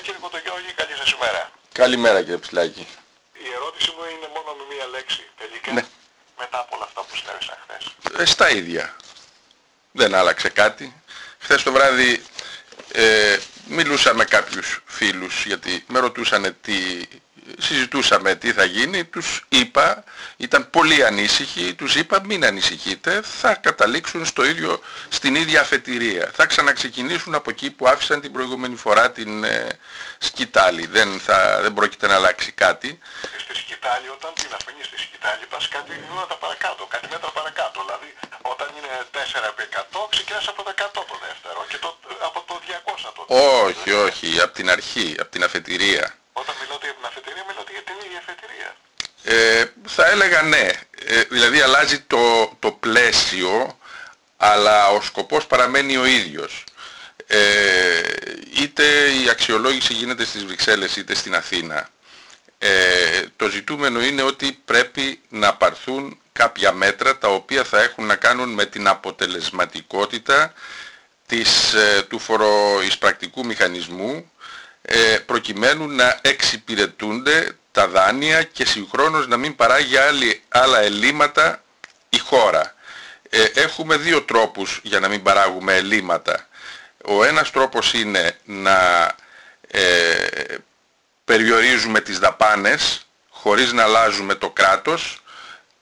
κύριε Κοντογιώργη, καλή σας ημέρα. Καλημέρα κύριε Ψηλάκη. Η ερώτηση μου είναι μόνο με μία λέξη τελικά. Ναι. Μετά από όλα αυτά που συνέβησαν χθες. Ε, στα ίδια. Δεν άλλαξε κάτι. Χθες το βράδυ ε, μιλούσα με κάποιους φίλους γιατί με ρωτούσαν τι συζητούσαμε τι θα γίνει, τους είπα, ήταν πολύ ανήσυχοι, τους είπα μην ανησυχείτε, θα καταλήξουν στο ίδιο, στην ίδια αφετηρία. Θα ξαναξεκινήσουν από εκεί που άφησαν την προηγούμενη φορά την ε, σκητάλη. Δεν, θα, δεν πρόκειται να αλλάξει κάτι. Στη σκητάλη, όταν την αφήνεις στη σκητάλη, πας κάτι βήματα παρακάτω, κάτι μέτρα παρακάτω. Δηλαδή, όταν είναι 4 επί 100, ξεκινάς από το 100 το δεύτερο και το, από το 200 το Όχι, όχι, από την αρχή, από την αφετηρία. Όταν μιλάτε για την αφετηρία, μιλάτε για την ίδια αφετηρία. Ε, θα έλεγα ναι. Ε, δηλαδή αλλάζει το, το πλαίσιο, αλλά ο σκοπός παραμένει ο ίδιος. Ε, είτε η αξιολόγηση γίνεται στις Βρυξέλλες είτε στην Αθήνα. Ε, το ζητούμενο είναι ότι πρέπει να πάρθουν κάποια μέτρα τα οποία θα έχουν να κάνουν με την αποτελεσματικότητα της, ε, του φοροεισπρακτικού μηχανισμού ε, προκειμένου να εξυπηρετούνται τα δάνεια και συγχρόνως να μην παράγει άλλη, άλλα ελλείμματα η χώρα. Ε, έχουμε δύο τρόπους για να μην παράγουμε ελλείμματα. Ο ένας τρόπος είναι να ε, περιορίζουμε τις δαπάνες χωρίς να αλλάζουμε το κράτος,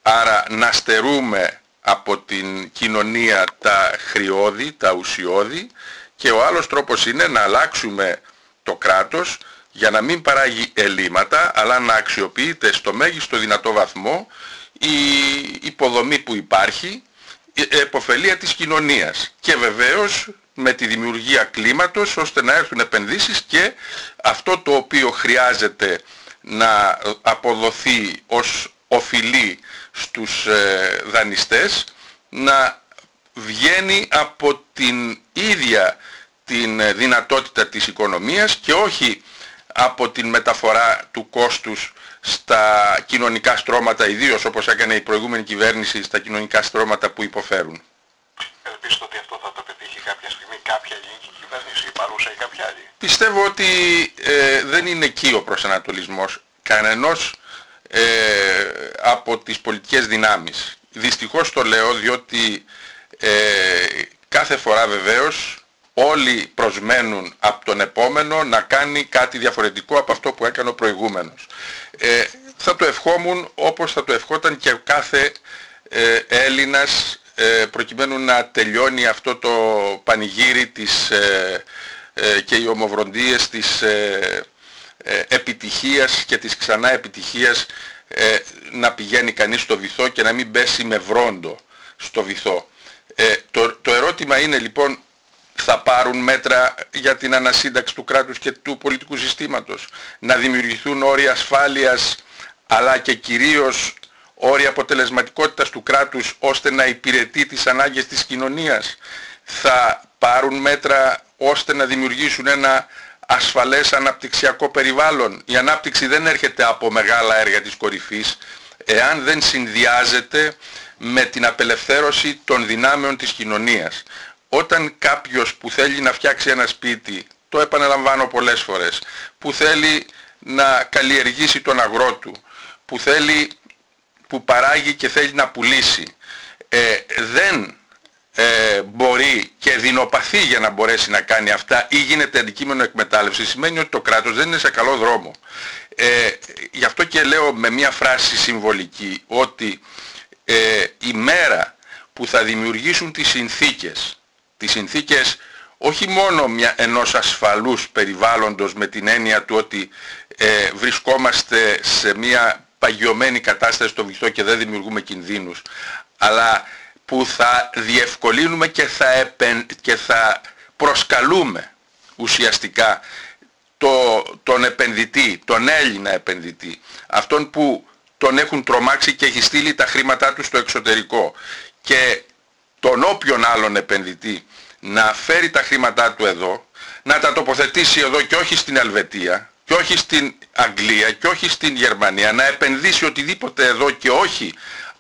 άρα να στερούμε από την κοινωνία τα χρειώδη, τα ουσιώδη και ο άλλος τρόπος είναι να αλλάξουμε το κράτος για να μην παράγει ελλείμματα αλλά να αξιοποιείται στο μέγιστο δυνατό βαθμό η υποδομή που υπάρχει, η εποφελία της κοινωνίας και βεβαίως με τη δημιουργία κλίματος ώστε να έρθουν επενδύσεις και αυτό το οποίο χρειάζεται να αποδοθεί ως οφειλή στους ε, δανειστές να βγαίνει από την ίδια την ε, δυνατότητα της οικονομίας και όχι από την μεταφορά του κόστους στα κοινωνικά στρώματα, ιδίως όπως έκανε η προηγούμενη κυβέρνηση στα κοινωνικά στρώματα που υποφέρουν. Ελπίζετε ότι αυτό θα το πετύχει κάποια στιγμή κάποια ελληνική κυβέρνηση, η παρούσα ή κάποια άλλη; Πιστεύω ότι ε, δεν είναι εκεί ο προσανατολισμός κανενός ε, από τις πολιτικές δυνάμεις. Δυστυχώς το λέω διότι ε, κάθε φορά βεβαίως όλοι προσμένουν από τον επόμενο να κάνει κάτι διαφορετικό από αυτό που έκανε ο προηγούμενος. Ε, θα το ευχόμουν όπως θα το ευχόταν και κάθε ε, Έλληνας ε, προκειμένου να τελειώνει αυτό το πανηγύρι της, ε, ε, και οι ομοβροντίες της επιτυχίας και της ξανά επιτυχίας να πηγαίνει κανείς στο βυθό και να μην πέσει με βρόντο στο βυθό. το, το ερώτημα είναι λοιπόν θα πάρουν μέτρα για την ανασύνταξη του κράτους και του πολιτικού συστήματος, να δημιουργηθούν όρια ασφάλειας αλλά και κυρίως όρια αποτελεσματικότητας του κράτους ώστε να υπηρετεί τις ανάγκες της κοινωνίας. Θα πάρουν μέτρα ώστε να δημιουργήσουν ένα ασφαλές αναπτυξιακό περιβάλλον. Η ανάπτυξη δεν έρχεται από μεγάλα έργα της κορυφής εάν δεν συνδυάζεται με την απελευθέρωση των δυνάμεων της κοινωνίας όταν κάποιος που θέλει να φτιάξει ένα σπίτι, το επαναλαμβάνω πολλές φορές, που θέλει να καλλιεργήσει τον αγρό του, που θέλει, που παράγει και θέλει να πουλήσει, ε, δεν ε, μπορεί και δεινοπαθεί για να μπορέσει να κάνει αυτά ή γίνεται αντικείμενο εκμετάλλευση, σημαίνει ότι το κράτος δεν είναι σε καλό δρόμο. Ε, γι' αυτό και λέω με μια φράση συμβολική ότι ε, η μέρα που θα δημιουργήσουν τις συνθήκες τις συνθήκες όχι μόνο μια, ενός ασφαλούς περιβάλλοντος με την έννοια του ότι ε, βρισκόμαστε σε μια παγιωμένη κατάσταση στο βυθό και δεν δημιουργούμε κινδύνους, αλλά που θα διευκολύνουμε και θα, και θα προσκαλούμε ουσιαστικά το, τον επενδυτή, τον Έλληνα επενδυτή, αυτόν που τον έχουν τρομάξει και έχει στείλει τα χρήματά του στο εξωτερικό και τον όποιον άλλον επενδυτή να φέρει τα χρήματά του εδώ, να τα τοποθετήσει εδώ και όχι στην Ελβετία και όχι στην Αγγλία και όχι στην Γερμανία, να επενδύσει οτιδήποτε εδώ και όχι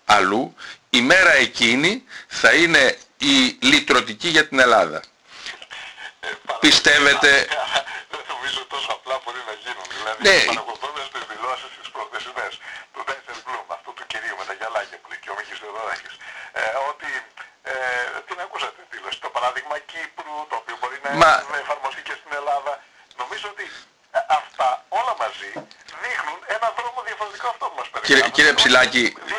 αλλού, η μέρα εκείνη θα είναι η λυτρωτική για την Ελλάδα. Ε, Πιστεύετε... Δεν νομίζω τόσο απλά Ναι. παρακολουθώντας τις δηλώσεις τις προχθεσινές του Ντάισερ Μπλουμ, αυτού του κυρίου με τα γυαλάκια που λέει και ο Μίχης Θεοδωράκης, ε, ότι ε, την ακούσατε τη δήλωση, το παράδειγμα Κύπρου, το οποίο μπορεί να Μα- εφαρμοστεί και στην Ελλάδα. Νομίζω ότι ε, αυτά όλα μαζί δείχνουν έναν δρόμο διαφορετικό αυτό που μας περιγράφει. Κύριε- κύριε Ψηλάκη, Διαμετρικά αντίθετο.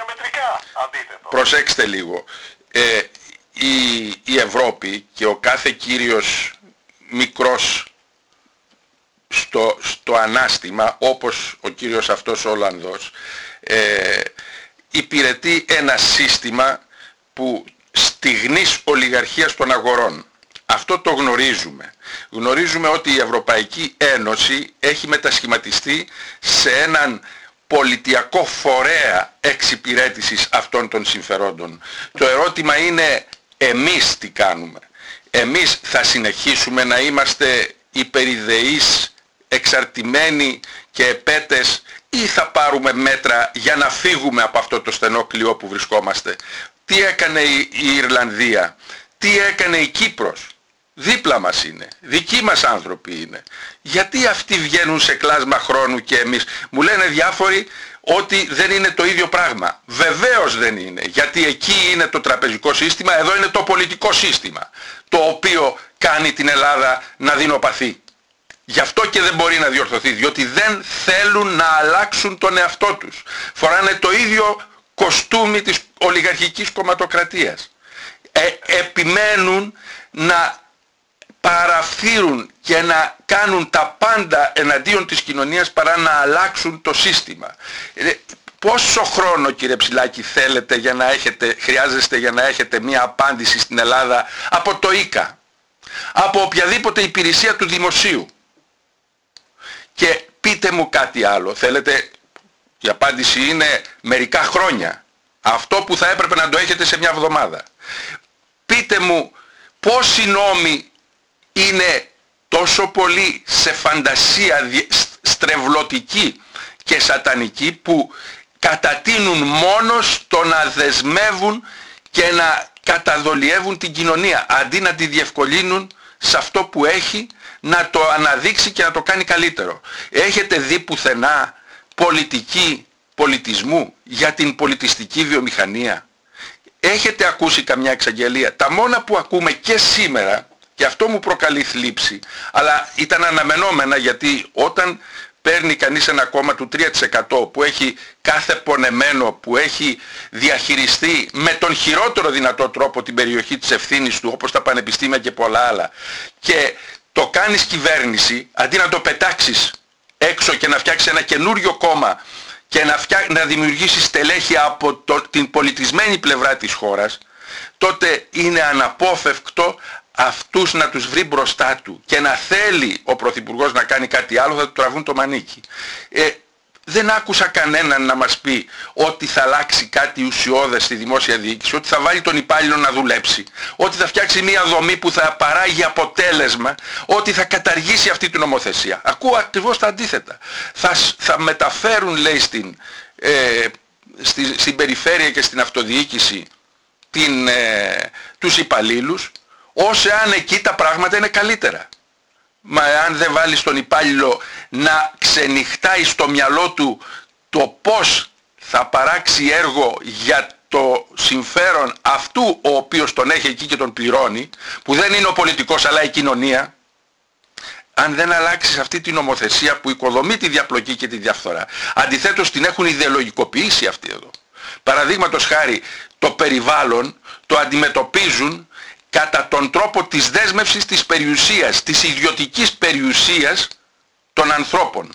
Προσέξτε λίγο. Ε, η, η Ευρώπη και ο κάθε κύριος μικρός στο, στο ανάστημα, όπως ο κύριος αυτός ο Ολλανδός, ε, υπηρετεί ένα σύστημα που στιγνής ολιγαρχίας των αγορών. Αυτό το γνωρίζουμε. Γνωρίζουμε ότι η Ευρωπαϊκή Ένωση έχει μετασχηματιστεί σε έναν πολιτιακό φορέα εξυπηρέτησης αυτών των συμφερόντων. Το ερώτημα είναι εμείς τι κάνουμε; Εμείς θα συνεχίσουμε να είμαστε υπεριδεείς, εξαρτημένοι και επέτες ή θα πάρουμε μέτρα για να φύγουμε από αυτό το στενό κλειό που βρισκόμαστε; Τι έκανε η η Ιρλανδία, τι έκανε η Κύπρος; Δίπλα μας είναι, δικοί μας άνθρωποι είναι. Γιατί αυτοί βγαίνουν σε κλάσμα χρόνου και εμείς; Μου λένε διάφοροι ότι δεν είναι το ίδιο πράγμα. Βεβαίως δεν είναι. Γιατί εκεί είναι το τραπεζικό σύστημα, εδώ είναι το πολιτικό σύστημα. Το οποίο κάνει την Ελλάδα να δεινοπαθεί. Γι' αυτό και δεν μπορεί να διορθωθεί, διότι δεν θέλουν να αλλάξουν τον εαυτό τους. Φοράνε το ίδιο κοστούμι της ολιγαρχικής κομματοκρατίας. Ε, επιμένουν να παραφθείρουν και να κάνουν τα πάντα εναντίον της κοινωνίας παρά να αλλάξουν το σύστημα. Ε, πόσο χρόνο κύριε Ψηλάκη θέλετε για να έχετε, χρειάζεστε για να έχετε μια απάντηση στην Ελλάδα από το ΙΚΑ, από οποιαδήποτε υπηρεσία του δημοσίου; Και πείτε μου κάτι άλλο. Θέλετε, η απάντηση είναι μερικά χρόνια. Αυτό που θα έπρεπε να το έχετε σε μια εβδομάδα. Πείτε μου πόσοι νόμοι είναι τόσο πολύ σε φαντασία δι- στρεβλωτική και σατανική που κατατείνουν μόνος στο να δεσμεύουν και να καταδολιεύουν την κοινωνία αντί να τη διευκολύνουν σε αυτό που έχει να το αναδείξει και να το κάνει καλύτερο. Έχετε δει πουθενά πολιτική πολιτισμού για την πολιτιστική βιομηχανία; Έχετε ακούσει καμιά εξαγγελία; Τα μόνα που ακούμε και σήμερα, και αυτό μου προκαλεί θλίψη, αλλά ήταν αναμενόμενα γιατί όταν παίρνει κανείς ένα κόμμα του 3% που έχει κάθε πονεμένο, που έχει διαχειριστεί με τον χειρότερο δυνατό τρόπο την περιοχή της ευθύνης του, όπως τα πανεπιστήμια και πολλά άλλα, και το κάνεις κυβέρνηση, αντί να το πετάξεις έξω και να φτιάξεις ένα καινούριο κόμμα και να, φτιά... να δημιουργήσεις στελέχη από το... την πολιτισμένη πλευρά της χώρας, τότε είναι αναπόφευκτο αυτούς να τους βρει μπροστά του και να θέλει ο Πρωθυπουργός να κάνει κάτι άλλο θα του τραβούν το μανίκι. Ε, δεν άκουσα κανέναν να μας πει ότι θα αλλάξει κάτι ουσιώδες στη δημόσια διοίκηση, ότι θα βάλει τον υπάλληλο να δουλέψει, ότι θα φτιάξει μια δομή που θα παράγει αποτέλεσμα, ότι θα καταργήσει αυτή την νομοθεσία. Ακούω ακριβώς τα αντίθετα. Θα, σ- θα μεταφέρουν, λέει, στην, ε, στη, στην περιφέρεια και στην αυτοδιοίκηση την, ε, τους υπαλλήλους, ως εάν εκεί τα πράγματα είναι καλύτερα. Μα αν δεν βάλεις τον υπάλληλο να ξενυχτάει στο μυαλό του το πώς θα παράξει έργο για το συμφέρον αυτού ο οποίος τον έχει εκεί και τον πληρώνει, που δεν είναι ο πολιτικός αλλά η κοινωνία, αν δεν αλλάξεις αυτή την νομοθεσία που οικοδομεί τη διαπλοκή και τη διαφθορά. Αντιθέτως την έχουν ιδεολογικοποιήσει αυτοί εδώ. Παραδείγματος χάρη το περιβάλλον το αντιμετωπίζουν κατά τον τρόπο της δέσμευσης της περιουσίας, της ιδιωτικής περιουσίας των ανθρώπων,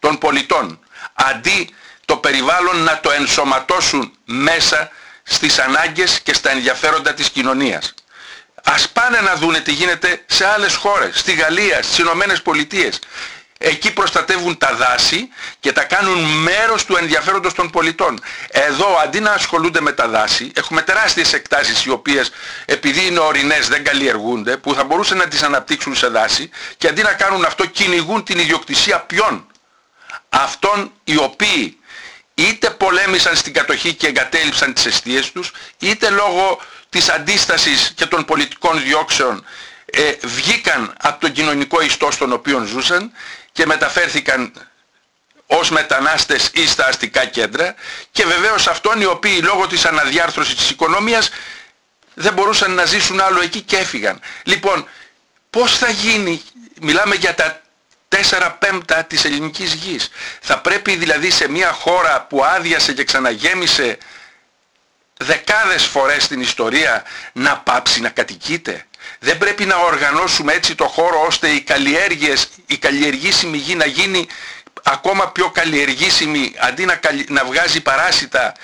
των πολιτών, αντί το περιβάλλον να το ενσωματώσουν μέσα στις ανάγκες και στα ενδιαφέροντα της κοινωνίας. Ας πάνε να δούνε τι γίνεται σε άλλες χώρες, στη Γαλλία, στις Ηνωμένες Πολιτείες. Εκεί προστατεύουν τα δάση και τα κάνουν μέρος του ενδιαφέροντος των πολιτών. Εδώ αντί να ασχολούνται με τα δάση, έχουμε τεράστιες εκτάσεις οι οποίες επειδή είναι ορεινές δεν καλλιεργούνται, που θα μπορούσαν να τις αναπτύξουν σε δάση και αντί να κάνουν αυτό κυνηγούν την ιδιοκτησία ποιον; Αυτών οι οποίοι είτε πολέμησαν στην κατοχή και εγκατέλειψαν τις αιστείες τους, είτε λόγω της αντίστασης και των πολιτικών διώξεων ε, βγήκαν από τον κοινωνικό ιστό στον οποίο ζούσαν και μεταφέρθηκαν ως μετανάστες ή στα αστικά κέντρα και βεβαίως αυτών οι οποίοι λόγω της αναδιάρθρωσης της οικονομίας δεν μπορούσαν να ζήσουν άλλο εκεί και έφυγαν. Λοιπόν, πώς θα γίνει, μιλάμε για τα 4 πέμπτα της ελληνικής γης. Θα πρέπει δηλαδή σε μια χώρα που άδειασε και ξαναγέμισε δεκάδες φορές στην ιστορία να πάψει να κατοικείται. Δεν πρέπει να οργανώσουμε έτσι το χώρο ώστε οι καλλιέργειες, η καλλιεργήσιμη γη να γίνει ακόμα πιο καλλιεργήσιμη αντί να, να βγάζει παράσιτα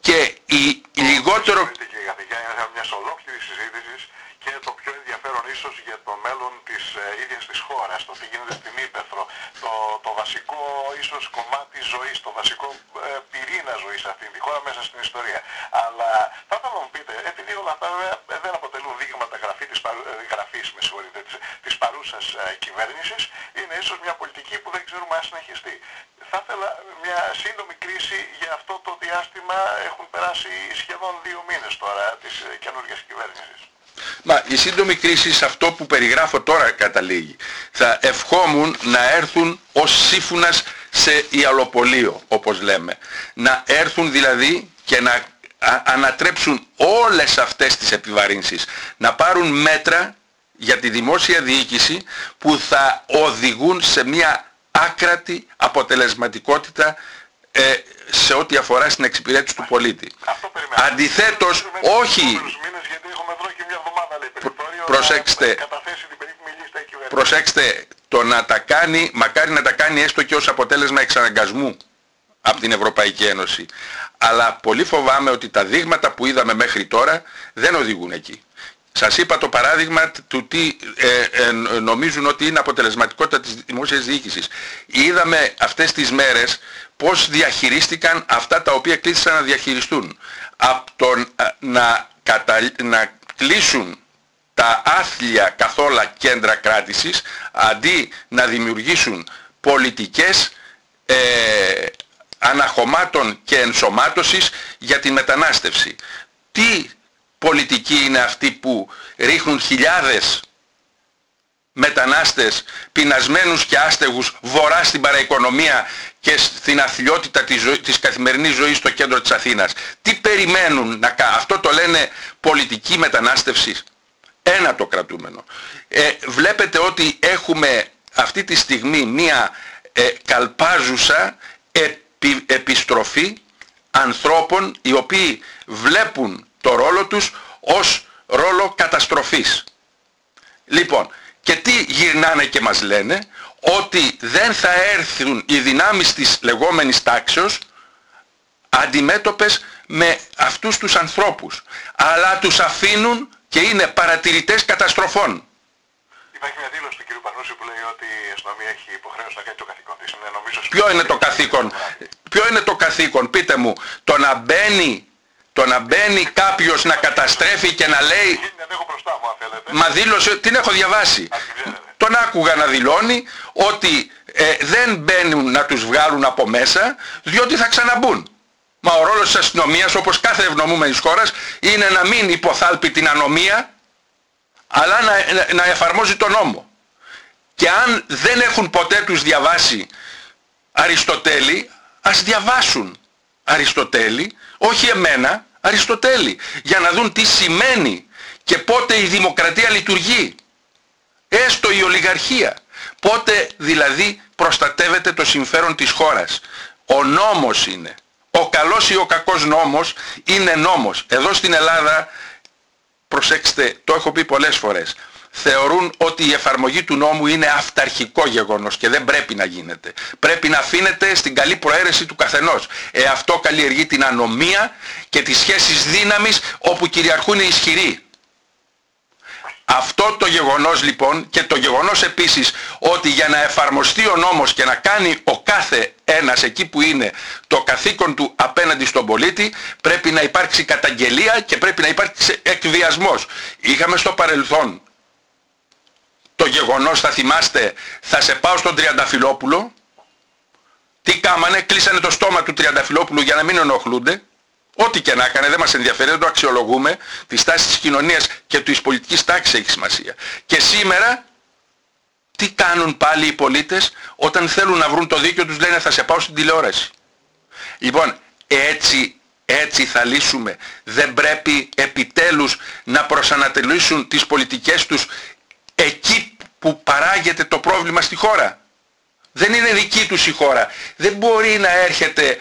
και η λιγότερο... Μια ολόκληρη συζήτηση και το πιο ενδιαφέρον ίσως για το μέλλον της ε, ίδιας της χώρας, το τι γίνεται στην Ήπεθρο, το, το βασικό ίσως κομμάτι ζωής, το βασικό ε, πυρήνα ζωής αυτή τη χώρα μέσα στην ιστορία. Αλλά θα ήθελα να μου πείτε, επειδή όλα αυτά ε, δεν αποτελούν δείγματα γραφή της, ε, γραφής, με συγχωρείτε, της, της παρούσας ε, κυβέρνησης, είναι ίσως μια πολιτική που δεν ξέρουμε αν συνεχιστεί. Θα ήθελα μια σύντομη κρίση για αυτό το διάστημα έχουν περάσει σχεδόν δύο μήνες τώρα της καινούργιας κυβέρνησης. Μα η σύντομη κρίση σε αυτό που περιγράφω τώρα καταλήγει. Θα ευχόμουν να έρθουν ως σύφουνας σε ιαλοπολείο όπως λέμε. Να έρθουν δηλαδή και να ανατρέψουν όλες αυτές τις επιβαρύνσεις. Να πάρουν μέτρα για τη δημόσια διοίκηση που θα οδηγούν σε μια άκρατη αποτελεσματικότητα ε, σε ό,τι αφορά στην εξυπηρέτηση του πολίτη. Αντιθέτως, όχι προσέξτε, προσέξτε, το να τα κάνει, μακάρι να τα κάνει έστω και ως αποτέλεσμα εξαναγκασμού από την Ευρωπαϊκή Ένωση. Αλλά πολύ φοβάμαι ότι τα δείγματα που είδαμε μέχρι τώρα δεν οδηγούν εκεί. Σας είπα το παράδειγμα του τι ε, ε, νομίζουν ότι είναι αποτελεσματικότητα της δημόσιας διοίκησης. Είδαμε αυτές τις μέρες πώς διαχειρίστηκαν αυτά τα οποία κλείστησαν να διαχειριστούν. Από το να, να κλείσουν τα άθλια καθόλα κέντρα κράτησης αντί να δημιουργήσουν πολιτικές ε, αναχωμάτων και ενσωμάτωσης για την μετανάστευση. Τι πολιτική είναι αυτή που ρίχνουν χιλιάδες μετανάστες πεινασμένους και άστεγους βορρά στην παραοικονομία και στην αθλιότητα της, ζωή, της καθημερινής ζωής στο κέντρο της Αθήνας. Τι περιμένουν να κάνουν. Αυτό το λένε πολιτική μετανάστευσης. Ένα το κρατούμενο. Ε, βλέπετε ότι έχουμε αυτή τη στιγμή μία ε, καλπάζουσα επιστροφή ανθρώπων οι οποίοι βλέπουν το ρόλο τους ως ρόλο καταστροφής. Λοιπόν, και τι γυρνάνε και μας λένε, ότι δεν θα έρθουν οι δυνάμεις της λεγόμενης τάξεως αντιμέτωπες με αυτούς τους ανθρώπους, αλλά τους αφήνουν και είναι παρατηρητές καταστροφών. Υπάρχει μια δήλωση του κ. Πανούση που λέει ότι η αστυνομία έχει υποχρέωση να κάνει το καθήκον της. Είναι, νομίζω, Ποιο είναι το καθήκον; Ποιο είναι το καθήκον. Πείτε μου. Το να μπαίνει το να μπαίνει κάποιος να καταστρέφει και να λέει Μα δήλωσε, την έχω διαβάσει. Τον άκουγα να δηλώνει ότι ε, δεν μπαίνουν να τους βγάλουν από μέσα διότι θα ξαναμπούν. Μα ο ρόλος της αστυνομίας όπως κάθε ευνομούμενης χώρας είναι να μην υποθάλπει την ανομία αλλά να, να εφαρμόζει τον νόμο. Και αν δεν έχουν ποτέ τους διαβάσει Αριστοτέλη, ας διαβάσουν Αριστοτέλη, όχι εμένα, Αριστοτέλη, για να δουν τι σημαίνει και πότε η δημοκρατία λειτουργεί. Έστω η ολιγαρχία. Πότε δηλαδή προστατεύεται το συμφέρον της χώρας. Ο νόμος είναι. Ο καλός ή ο κακός νόμος είναι νόμος. Εδώ στην Ελλάδα, προσέξτε, το έχω πει πολλές φορές, θεωρούν ότι η εφαρμογή του νόμου είναι αυταρχικό γεγονός και δεν πρέπει να γίνεται. Πρέπει να αφήνεται στην καλή προαίρεση του καθενός. Ε, αυτό καλλιεργεί την ανομία και τις σχέσεις δύναμης όπου κυριαρχούν οι ισχυροί. Αυτό το γεγονός λοιπόν και το γεγονός επίσης ότι για να εφαρμοστεί ο νόμος και να κάνει ο κάθε ένας εκεί που είναι το καθήκον του απέναντι στον πολίτη πρέπει να υπάρξει καταγγελία και πρέπει να υπάρξει εκβιασμός. Είχαμε στο παρελθόν το γεγονός θα θυμάστε θα σε πάω στον Τριανταφυλόπουλο τι κάμανε, κλείσανε το στόμα του Τριανταφυλόπουλου για να μην ενοχλούνται Ό,τι και να έκανε δεν μας ενδιαφέρει, δεν το αξιολογούμε. Τη στάση της κοινωνίας και της πολιτικής τάξης έχει σημασία. Και σήμερα τι κάνουν πάλι οι πολίτες όταν θέλουν να βρουν το δίκιο τους λένε θα σε πάω στην τηλεόραση. Λοιπόν, έτσι, έτσι θα λύσουμε. Δεν πρέπει επιτέλους να προσανατελήσουν τις πολιτικές τους εκεί που παράγεται το πρόβλημα στη χώρα. Δεν είναι δική τους η χώρα. Δεν μπορεί να έρχεται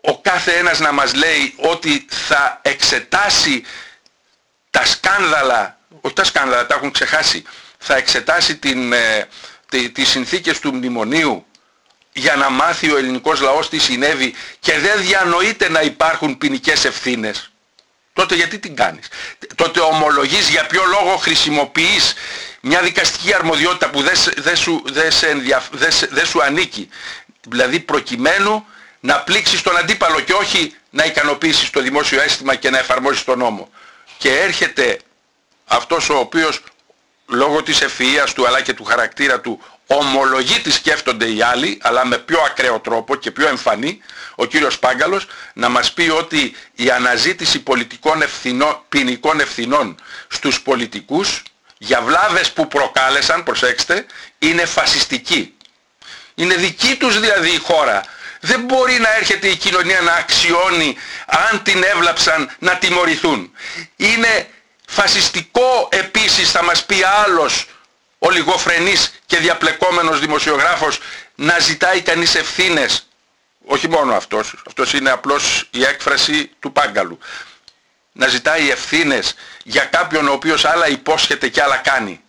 ο κάθε ένας να μας λέει ότι θα εξετάσει τα σκάνδαλα, όχι τα σκάνδαλα, τα έχουν ξεχάσει, θα εξετάσει την, ε, τις συνθήκες του μνημονίου για να μάθει ο ελληνικός λαός τι συνέβη και δεν διανοείται να υπάρχουν ποινικές ευθύνες. Τότε γιατί την κάνεις; Τότε ομολογείς για ποιο λόγο χρησιμοποιείς μια δικαστική αρμοδιότητα που δεν, δεν, σου, δεν, δεν, δεν σου ανήκει; Δηλαδή προκειμένου να πλήξεις τον αντίπαλο και όχι να ικανοποιήσεις το δημόσιο αίσθημα και να εφαρμόσεις τον νόμο. Και έρχεται αυτός ο οποίος λόγω της ευφυΐας του αλλά και του χαρακτήρα του ομολογεί τι σκέφτονται οι άλλοι αλλά με πιο ακραίο τρόπο και πιο εμφανή ο κύριος Πάγκαλος να μας πει ότι η αναζήτηση πολιτικών ευθυνών, ποινικών ευθυνών στους πολιτικούς για βλάβες που προκάλεσαν, προσέξτε, είναι φασιστική. Είναι δική τους δηλαδή η χώρα. Δεν μπορεί να έρχεται η κοινωνία να αξιώνει αν την έβλαψαν να τιμωρηθούν. Είναι φασιστικό επίσης θα μας πει άλλος ολιγοφρενής και διαπλεκόμενος δημοσιογράφος να ζητάει κανείς ευθύνες. Όχι μόνο αυτός, αυτός είναι απλώς η έκφραση του Πάγκαλου. Να ζητάει ευθύνες για κάποιον ο οποίος άλλα υπόσχεται και άλλα κάνει.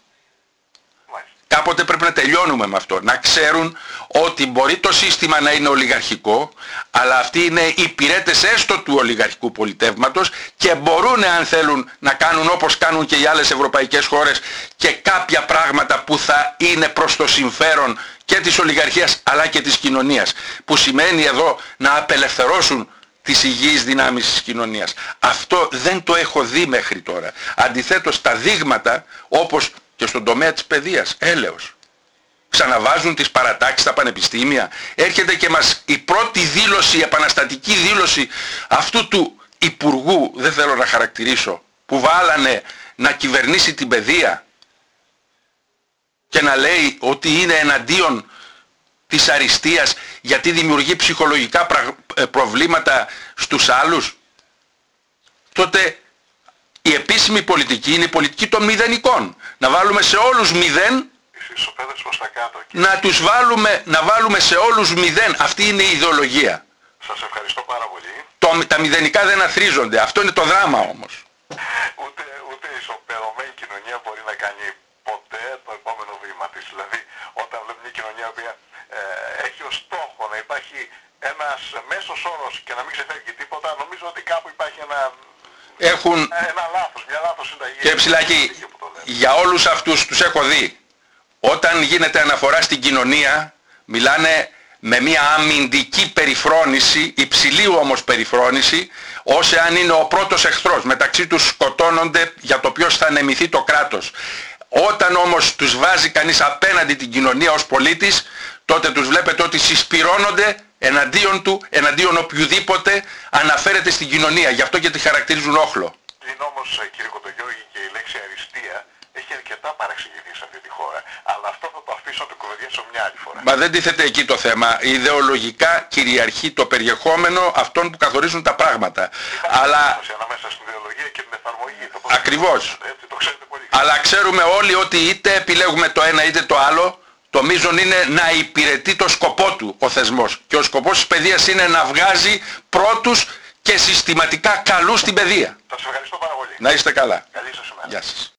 Κάποτε πρέπει να τελειώνουμε με αυτό. Να ξέρουν ότι μπορεί το σύστημα να είναι ολιγαρχικό, αλλά αυτοί είναι υπηρέτες έστω του ολιγαρχικού πολιτεύματος και μπορούν αν θέλουν να κάνουν όπως κάνουν και οι άλλες ευρωπαϊκές χώρες και κάποια πράγματα που θα είναι προς το συμφέρον και της ολιγαρχίας αλλά και της κοινωνίας. Που σημαίνει εδώ να απελευθερώσουν τις υγιείς δυνάμεις της κοινωνίας. Αυτό δεν το έχω δει μέχρι τώρα. Αντιθέτως τα δείγματα όπως και στον τομέα της παιδείας, έλεος. Ξαναβάζουν τις παρατάξεις στα πανεπιστήμια. Έρχεται και μας η πρώτη δήλωση, η επαναστατική δήλωση αυτού του Υπουργού, δεν θέλω να χαρακτηρίσω, που βάλανε να κυβερνήσει την παιδεία και να λέει ότι είναι εναντίον της αριστείας γιατί δημιουργεί ψυχολογικά ε, προβλήματα στους άλλους τότε η επίσημη πολιτική είναι η πολιτική των μηδενικών. Να βάλουμε σε όλους μηδέν να τους βάλουμε, να βάλουμε σε όλους μηδέν. Αυτή είναι η ιδεολογία. Σας ευχαριστώ πάρα πολύ. Το, τα μηδενικά δεν αθρίζονται. Αυτό είναι το δράμα όμως. ούτε, ούτε η ισοπεδωμένη κοινωνία μπορεί να κάνει ποτέ το επόμενο βήμα της. Δηλαδή όταν βλέπει μια κοινωνία που ε, έχει ως στόχο να υπάρχει ένας μέσος όρος και να μην ξεφεύγει τίποτα, νομίζω ότι κάπου υπάρχει ένα έχουν... Ένα λάθος, μια λάθος συνταγή. Και ψηλάκι, για όλους αυτούς τους έχω δει. Όταν γίνεται αναφορά στην κοινωνία, μιλάνε με μια αμυντική περιφρόνηση, υψηλή όμως περιφρόνηση, ως εάν είναι ο πρώτος εχθρός. Μεταξύ τους σκοτώνονται για το ποιος θα ανεμηθεί το κράτος. Όταν όμως τους βάζει κανείς απέναντι την κοινωνία ως πολίτης, τότε τους βλέπετε ότι συσπυρώνονται εναντίον του, εναντίον οποιοδήποτε αναφέρεται στην κοινωνία. Γι' αυτό και τη χαρακτηρίζουν όχλο. Είναι όμως ε, κύριε Κοντογιώργη και η λέξη αριστεία έχει αρκετά παραξηγηθεί σε αυτή τη χώρα. Αλλά αυτό θα το αφήσω να το κουβεντιάσω μια άλλη φορά. Μα δεν τίθεται εκεί το θέμα. Ιδεολογικά κυριαρχεί το περιεχόμενο αυτών που καθορίζουν τα πράγματα. Υπάρχει Αλλά... ανάμεσα στην ιδεολογία και την εφαρμογή. Το Ακριβώς. Το Αλλά ξέρουμε όλοι ότι είτε επιλέγουμε το ένα είτε το άλλο το μείζον είναι να υπηρετεί το σκοπό του ο θεσμός. Και ο σκοπός της παιδείας είναι να βγάζει πρώτους και συστηματικά καλούς στην παιδεία. Σας ευχαριστώ πάρα πολύ. Να είστε καλά. Καλή σας ημέρα. Γεια σας.